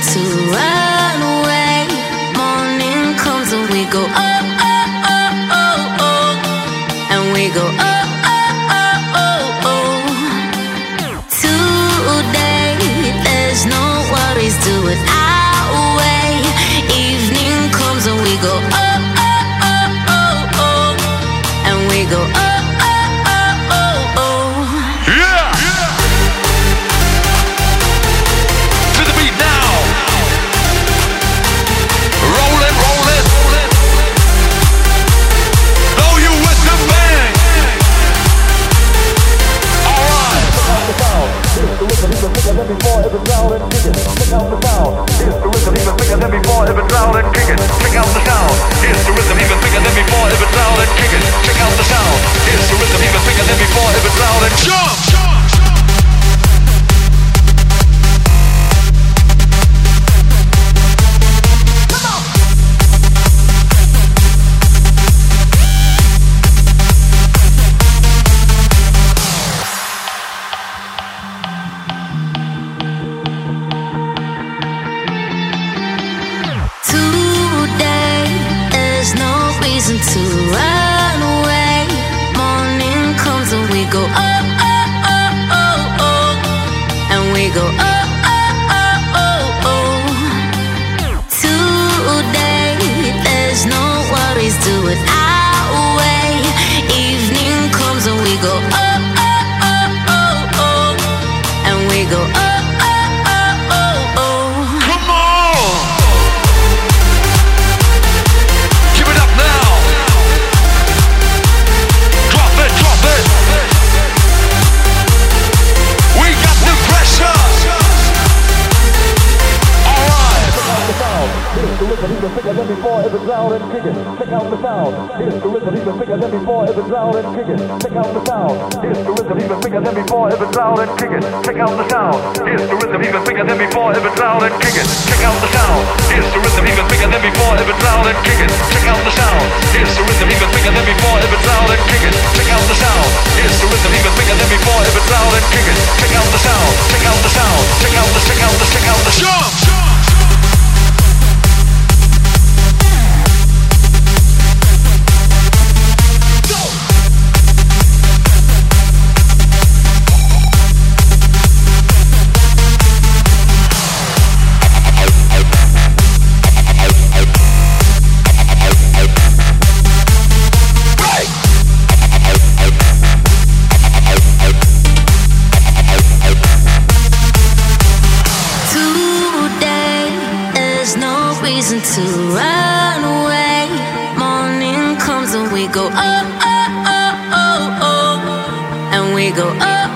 to run away. Morning comes and we go oh oh oh oh oh, and we go oh oh oh oh oh. Today there's no worries, do it our way. Evening comes and we go oh oh oh oh oh, and we go oh Check to run away. Morning comes and we go oh oh oh oh oh, oh. and we go oh Here's the rhythm even bigger than before it's loud and kicking. Check out the sound. Here's the rhythm even bigger than before it's loud and kicking. Check out the sound. Here's the rhythm even bigger than before it's loud and kicking. Check out the sound. Here's the rhythm even bigger than before it's loud and kicking. Check out the sound. Here's the rhythm even bigger than before it's loud and kicking. Check out the sound. Here's the rhythm even bigger than before if it's and kicking. Check out the sound. Check out the sound. Check out the check out the check out the jump. Reason to run away. Morning comes and we go oh oh oh oh oh, and we go oh